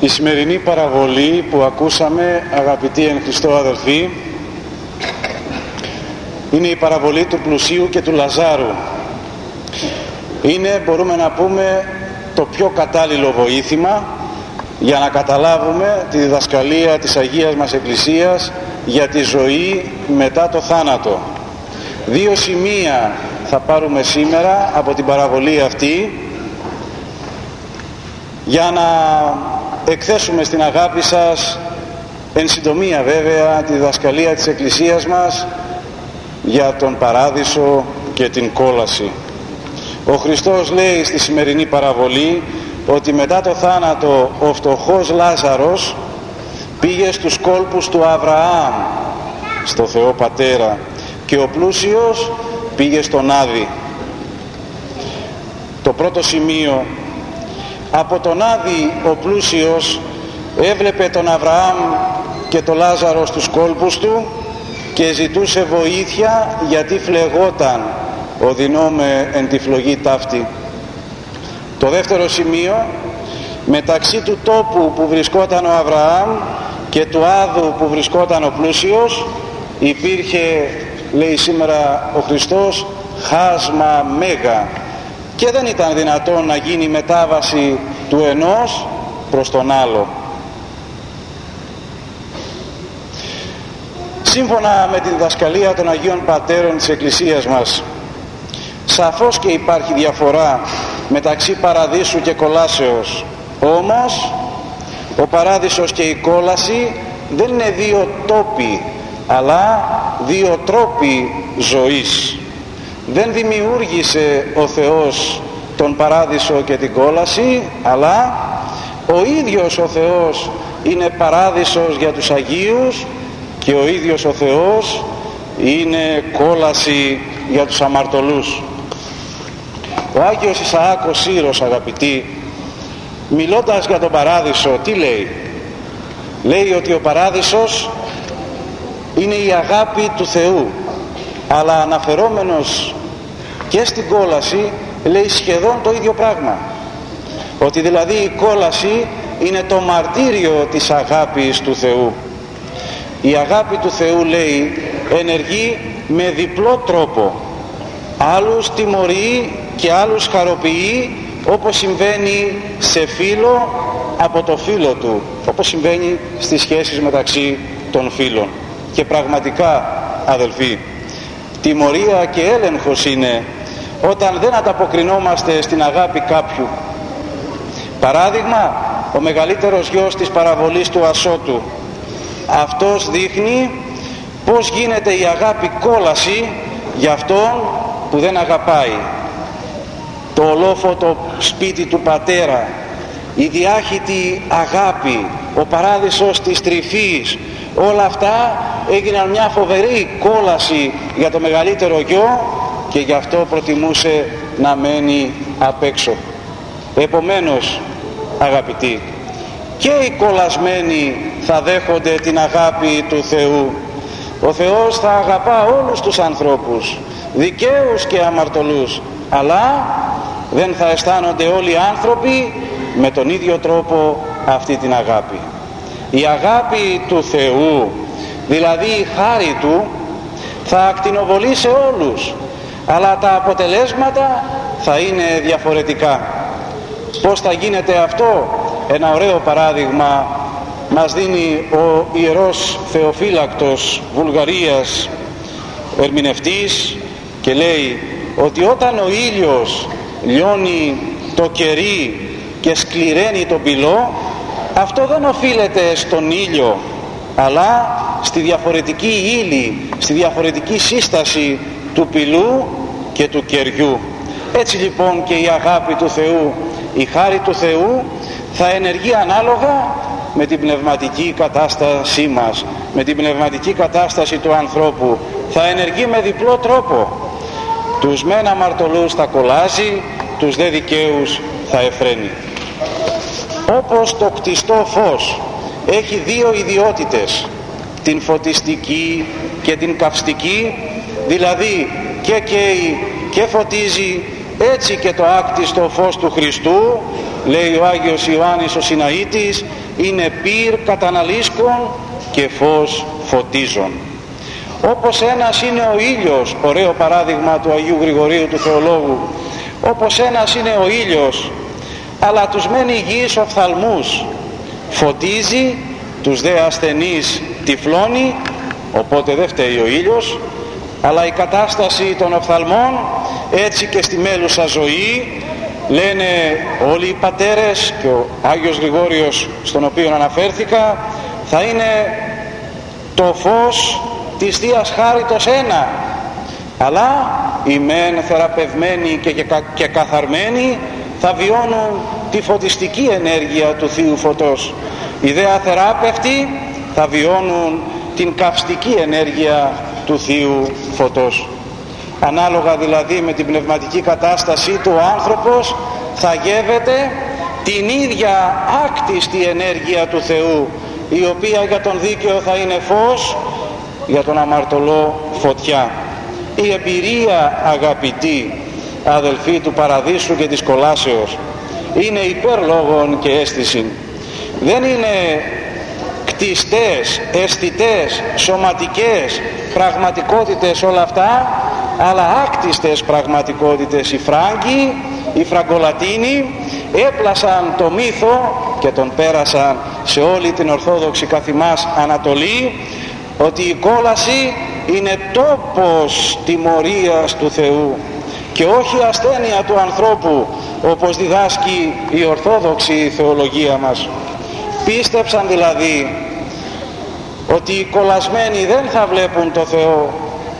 Η σημερινή παραβολή που ακούσαμε αγαπητοί εν Χριστώ αδελφοί είναι η παραβολή του πλουσίου και του Λαζάρου. Είναι μπορούμε να πούμε το πιο κατάλληλο βοήθημα για να καταλάβουμε τη διδασκαλία της Αγίας μας Εκκλησίας για τη ζωή μετά το θάνατο. Δύο σημεία θα πάρουμε σήμερα από την παραβολή αυτή για να εκθέσουμε στην αγάπη σας εν συντομία βέβαια τη διδασκαλία της Εκκλησίας μας για τον Παράδεισο και την κόλαση. Ο Χριστός λέει στη σημερινή παραβολή ότι μετά το θάνατο ο φτωχός Λάζαρος πήγε στους κόλπους του Αβραάμ στο Θεό Πατέρα και ο πλούσιος πήγε στον Άδη. Το πρώτο σημείο από τον Άδη ο πλούσιος έβλεπε τον Αβραάμ και τον Λάζαρο στους κόλπους του και ζητούσε βοήθεια γιατί φλεγόταν οδυνόμε εν τη φλογή ταύτη. Το δεύτερο σημείο μεταξύ του τόπου που βρισκόταν ο Αβραάμ και του Άδου που βρισκόταν ο πλούσιος υπήρχε λέει σήμερα ο Χριστός χάσμα μέγα και δεν ήταν δυνατόν να γίνει μετάβαση του ενός προς τον άλλο. Σύμφωνα με τη διδασκαλία των Αγίων Πατέρων της Εκκλησίας μας σαφώς και υπάρχει διαφορά μεταξύ παραδείσου και κολάσεως όμως ο παράδεισος και η κόλαση δεν είναι δύο τόποι αλλά δύο τρόποι ζωής δεν δημιούργησε ο Θεός τον παράδεισο και την κόλαση αλλά ο ίδιος ο Θεός είναι παράδεισος για τους Αγίους και ο ίδιος ο Θεός είναι κόλαση για τους αμαρτωλούς. Ο Άγιος Ισαάκος Σύρος αγαπητοί μιλώντας για τον παράδεισο τι λέει; Λέει ότι ο παράδεισος είναι η αγάπη του Θεού αλλά αναφερόμενος και στην κόλαση λέει σχεδόν το ίδιο πράγμα. Ότι δηλαδή η κόλαση είναι το μαρτύριο της αγάπης του Θεού. Η αγάπη του Θεού λέει ενεργεί με διπλό τρόπο. Άλλους τιμωρεί και άλλους χαροποιεί όπως συμβαίνει σε φίλο από το φίλο του. Όπως συμβαίνει στις σχέσεις μεταξύ των φίλων. Και πραγματικά αδελφοί τιμωρία και έλεγχος είναι όταν δεν ανταποκρινόμαστε στην αγάπη κάποιου. Παράδειγμα ο μεγαλύτερος γιος της παραβολής του Ασώτου. Αυτός δείχνει πως γίνεται η αγάπη κόλαση για αυτόν που δεν αγαπάει. Το ολόφωτο σπίτι του πατέρα η διάχυτη αγάπη ο παράδεισος της τρυφής όλα αυτά έγιναν μια φοβερή κόλαση για το μεγαλύτερο γιο και γι' αυτό προτιμούσε να μένει απ' έξω. Επομένως αγαπητοί και οι κολλασμένοι θα δέχονται την αγάπη του Θεού. Ο Θεός θα αγαπά όλους τους ανθρώπους δικαίους και αμαρτωλούς. Αλλά δεν θα αισθάνονται όλοι οι άνθρωποι με τον ίδιο τρόπο αυτή την αγάπη. Η αγάπη του Θεού δηλαδή η χάρη του θα ακτινοβολεί σε όλους αλλά τα αποτελέσματα θα είναι διαφορετικά. Πως θα γίνεται αυτό; Ένα ωραίο παράδειγμα μας δίνει ο Ιερός Θεοφύλακτος Βουλγαρίας ερμηνευτής και λέει ότι όταν ο ήλιος λιώνει το κερί και σκληραίνει τον πυλό αυτό δεν οφείλεται στον ήλιο αλλά στη διαφορετική ύλη, στη διαφορετική σύσταση του πυλού και του κεριού. Έτσι λοιπόν και η αγάπη του Θεού, η χάρη του Θεού θα ενεργεί ανάλογα με την πνευματική κατάστασή μας, με την πνευματική κατάσταση του ανθρώπου. Θα ενεργεί με διπλό τρόπο. Τους μεν αμαρτωλούς θα κολλάζει, τους δε δικαίους θα εφραίνει όπως το κτιστό φως έχει δύο ιδιότητες την φωτιστική και την καυστική δηλαδή και καίει και φωτίζει έτσι και το άκτιστο φως του Χριστού λέει ο Άγιος Ιωάννης ο Συναήτης είναι πυρ καταναλίσκων και φως φωτίζων. Όπως ένας είναι ο ήλιος ωραίο παράδειγμα του Αγίου Γρηγορίου του Θεολόγου όπως ένας είναι ο ήλιος αλλά τους μένει υγιείς οφθαλμούς φωτίζει τους δε ασθενείς τυφλώνει οπότε δεν φταίει ο ήλιος αλλά η κατάσταση των οφθαλμών έτσι και στη μέλουσα ζωή λένε όλοι οι πατέρες και ο Άγιος Γρηγόριος στον οποίο αναφέρθηκα θα είναι το φως της Θείας Χάριτος ένα. Αλλά οι μεν θεραπευμένοι και, και καθαρμένοι θα βιώνουν τη φωτιστική ενέργεια του Θείου Φωτός. Οι δε αθεράπευτοι θα βιώνουν την καυστική ενέργεια του Θείου Φωτός. Ανάλογα δηλαδή με την πνευματική κατάστασή του ο άνθρωπος θα γεύεται την ίδια άκτιστη ενέργεια του Θεού η οποία για τον δίκαιο θα είναι φως για τον αμαρτωλό φωτιά. Η εμπειρία αγαπητή αδελφοί του παραδείσου και της κολάσεως είναι υπερλόγων και αίσθησης. Δεν είναι κτιστές, αισθητές, σωματικές πραγματικότητες όλα αυτά αλλά άκτιστες πραγματικότητες. Οι Φράγκοι, οι Φραγκολατίνοι έπλασαν το μύθο και τον πέρασαν σε όλη την Ορθόδοξη καθημάς Ανατολή ότι η κόλαση είναι τόπος τιμωρίας του Θεού και όχι ασθένεια του ανθρώπου όπως διδάσκει η Ορθόδοξη θεολογία μας. Πίστεψαν δηλαδή ότι οι κολλασμένοι δεν θα βλέπουν το Θεό.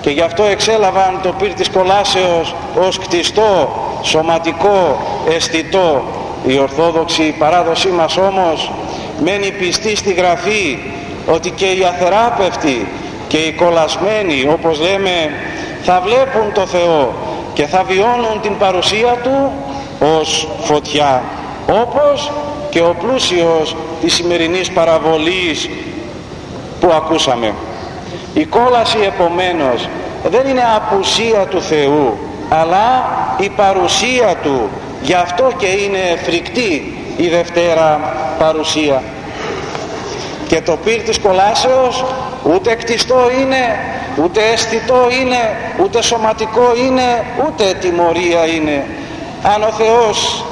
Και γι' αυτό εξέλαβαν το πυρ της κολάσεως ως κτιστό, σωματικό, αισθητό. Η Ορθόδοξη παράδοσή μας όμως μένει πιστή στη Γραφή ότι και οι αθεράπευτοι και οι κολλασμένοι όπως λέμε θα βλέπουν το Θεό και θα βιώνουν την παρουσία Του ως φωτιά όπως και ο πλούσιος της σημερινής παραβολής που ακούσαμε. Η κόλαση επομένως δεν είναι απουσία του Θεού αλλά η παρουσία Του. Γι' αυτό και είναι φρικτή η Δευτέρα παρουσία. Και το πυρ της κολάσεως ούτε κτιστό είναι ούτε αισθητό είναι ούτε σωματικό είναι ούτε τιμωρία είναι. Αν ο Θεός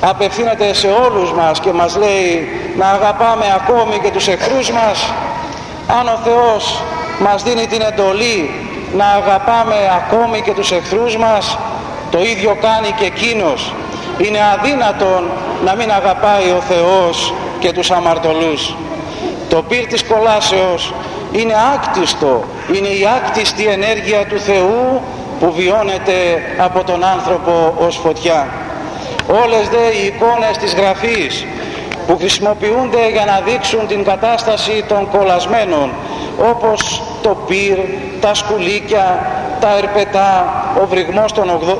απευθύνεται σε όλους μας και μας λέει να αγαπάμε ακόμη και τους εχθρούς μας αν ο Θεός μας δίνει την εντολή να αγαπάμε ακόμη και τους εχθρούς μας το ίδιο κάνει και εκείνος. Είναι αδύνατον να μην αγαπάει ο Θεός και τους αμαρτωλούς. Το πυρ της κολάσεως είναι άκτιστο είναι η άκτιστη ενέργεια του Θεού που βιώνεται από τον άνθρωπο ως φωτιά. Όλες δε οι εικόνες της Γραφής που χρησιμοποιούνται για να δείξουν την κατάσταση των κολλασμένων όπως το πυρ, τα σκουλίκια, τα ερπετά, ο βρυγμός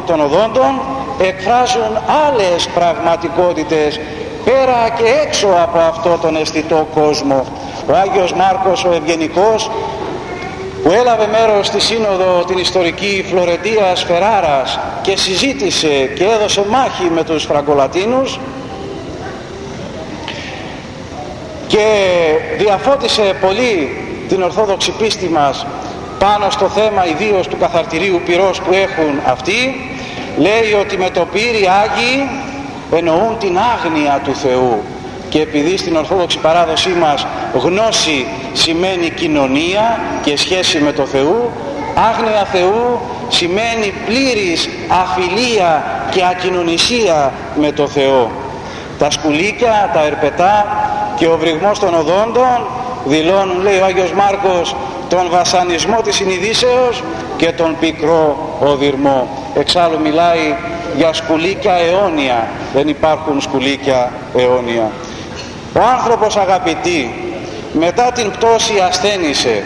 των οδόντων εκφράζουν άλλες πραγματικότητες πέρα και έξω από αυτό τον αισθητό κόσμο. Ο Άγιος Μάρκος ο Ευγενικός που έλαβε μέρος στη σύνοδο την ιστορική Φλωρεντίας Φεράρας και συζήτησε και έδωσε μάχη με τους Φραγκολατίνους και διαφώτισε πολύ την Ορθόδοξη πίστη μας πάνω στο θέμα ιδίως του καθαρτηρίου πυρός που έχουν αυτοί. Λέει ότι με το πύρι Άγιοι εννοούν την άγνοια του Θεού και επειδή στην Ορθόδοξη παράδοσή μας γνώση σημαίνει κοινωνία και σχέση με το Θεού άγνοια Θεού σημαίνει πλήρης αφιλία και ακοινωνισία με το Θεό. Τα σκουλίκια, τα ερπετά και ο βρυγμός των οδόντων δηλώνουν λέει ο Άγιος Μάρκος τον βασανισμό της συνειδήσεως και τον πικρό οδυρμό. Εξάλλου μιλάει για σκουλίκια αιώνια. Δεν υπάρχουν σκουλίκια αιώνια. Ο άνθρωπος αγαπητή μετά την πτώση ασθένησε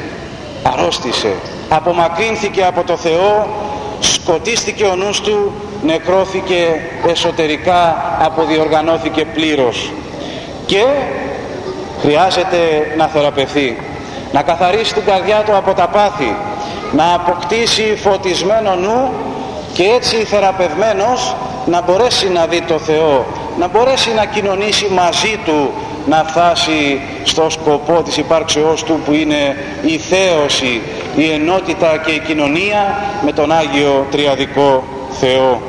αρρώστησε απομακρύνθηκε από το Θεό σκοτίστηκε ο νους του νεκρώθηκε εσωτερικά αποδιοργανώθηκε πλήρως. Και χρειάζεται να θεραπευθεί να καθαρίσει την καρδιά του από τα πάθη να αποκτήσει φωτισμένο νου και έτσι θεραπευμένος να μπορέσει να δει το Θεό να μπορέσει να κοινωνήσει μαζί του να φτάσει στο σκοπό της υπάρξεώς του που είναι η θέωση, η ενότητα και η κοινωνία με τον Άγιο Τριαδικό Θεό.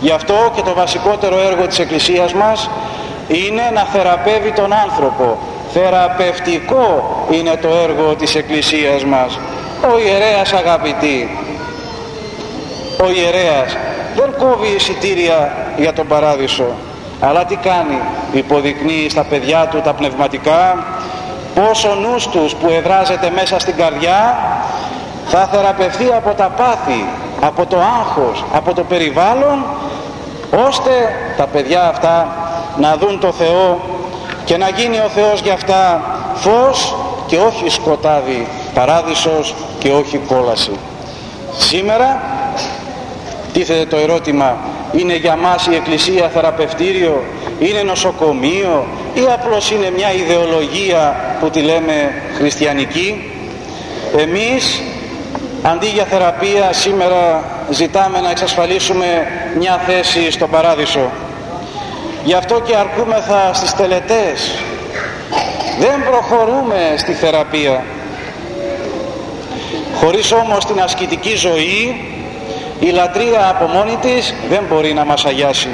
Γι' αυτό και το βασικότερο έργο της Εκκλησίας μας είναι να θεραπεύει τον άνθρωπο. Θεραπευτικό είναι το έργο της Εκκλησίας μας. Ο ιερέας αγαπητή, ο ιερέας δεν κόβει εισιτήρια για τον παράδεισο αλλά τι κάνει υποδεικνύει στα παιδιά του τα πνευματικά πως ο νους τους που εδράζεται μέσα στην καρδιά θα θεραπευθεί από τα πάθη από το άγχος, από το περιβάλλον ώστε τα παιδιά αυτά να δουν το Θεό και να γίνει ο Θεός για αυτά φως και όχι σκοτάδι παράδεισος και όχι κόλαση. Σήμερα τίθεται το ερώτημα είναι για μας η Εκκλησία θεραπευτήριο είναι νοσοκομείο ή απλώς είναι μια ιδεολογία που τη λέμε χριστιανική; Εμείς αντί για θεραπεία σήμερα ζητάμε να εξασφαλίσουμε μια θέση στον παράδεισο γι' αυτό και αρκούμεθα στις τελετές. Δεν προχωρούμε στη θεραπεία. Χωρίς όμως την ασκητική ζωή η λατρεία από μόνη της δεν μπορεί να μας αγιάσει.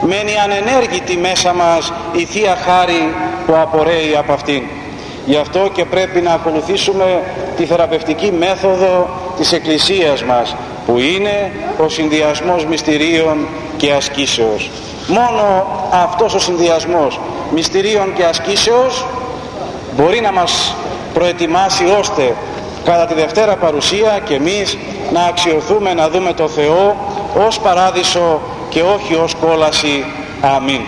Μένει ανενέργητη μέσα μας η Θεία Χάρη που απορρέει από αυτήν. Γι' αυτό και πρέπει να ακολουθήσουμε τη θεραπευτική μέθοδο της Εκκλησίας μας που είναι ο συνδυασμός μυστηρίων και ασκήσεως μόνο αυτός ο συνδυασμός μυστηρίων και ασκήσεως μπορεί να μας προετοιμάσει ώστε κατά τη Δευτέρα παρουσία και εμείς να αξιοθούμε να δούμε το Θεό ως παράδεισο και όχι ως κόλαση. Αμήν.